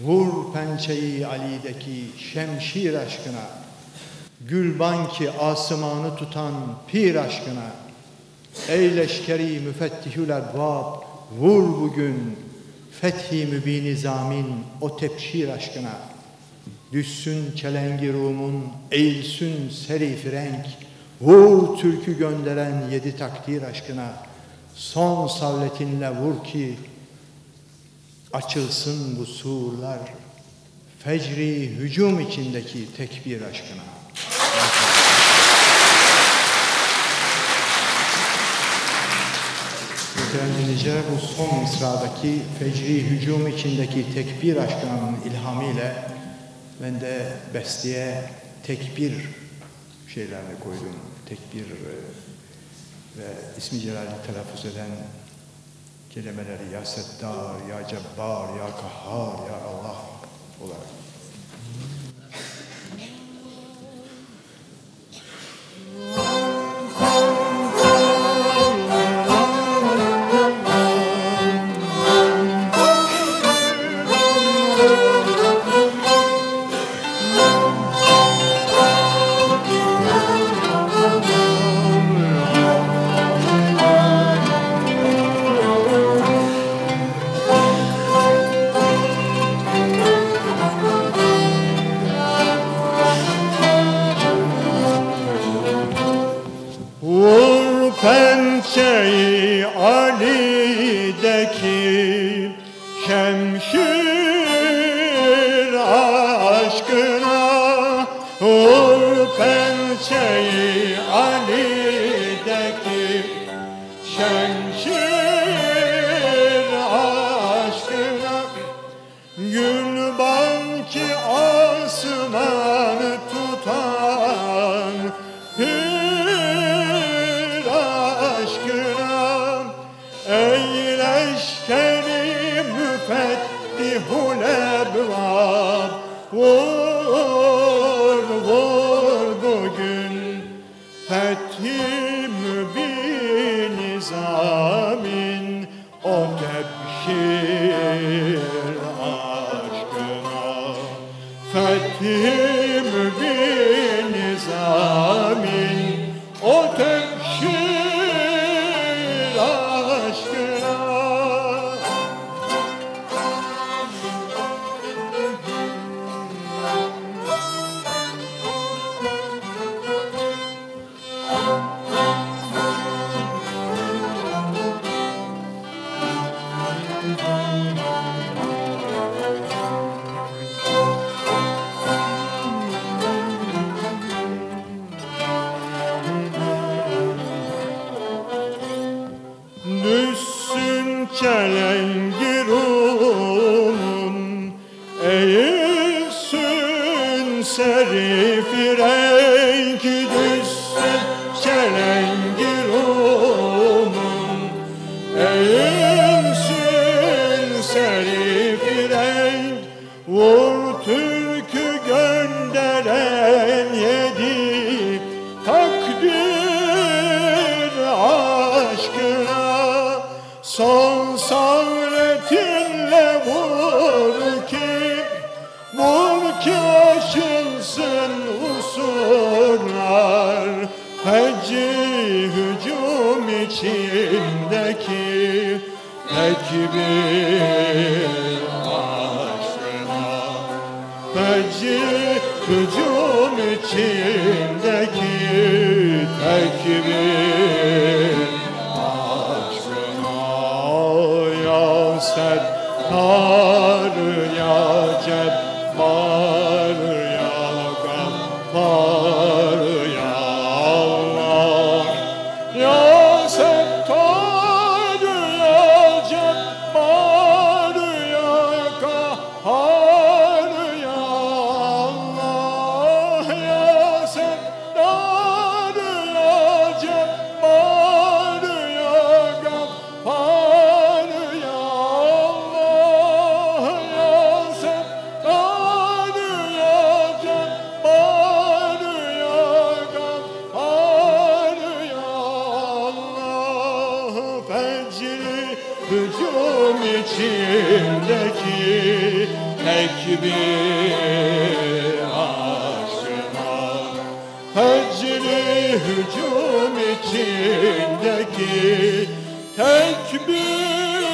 Vur pençeyi Ali'deki şemşir aşkına, Gülban ki asımanı tutan pir aşkına, Ey leşkeri müfettihül erbab, vur bugün fethi mübini zamin o tepşir aşkına. Düşsün çelengi Rum'un, eğilsün serif renk, vur türkü gönderen yedi takdir aşkına. Son savletinle vur ki açılsın bu surlar, fecri hücum içindeki tekbir aşkına. Dinleyiciler bu son mısradaki fecri hücum içindeki tekbir aşkının ilhamıyla ben de besteye tekbir şeylerini koydum. Tekbir e, ve ismi celali telaffuz eden kelimeleri ya Settar, ya Cebbar, ya Kahhar, ya Allah olarak. Pençeyi Ali'deki şemşir aşkına Vur pençeyi Ali'deki şemşir Vur vur bugün Fethi mübin nizamin. O tebşir aşkına. Fethi mübin nizamin. O tebşir serifi rengi Düşsün çelengi Rum'un Eğilsün serifi renk. Vur türkü gönderen yedi. Takdir aşkına aşılsın usullar Hecci hücum içindeki tekbir aşkına Hecci hücum içindeki tekbir aşkına Ya Settar ya Cebbar Oh. içimdeki tek bir aşkına Hecri hücum içindeki tek bir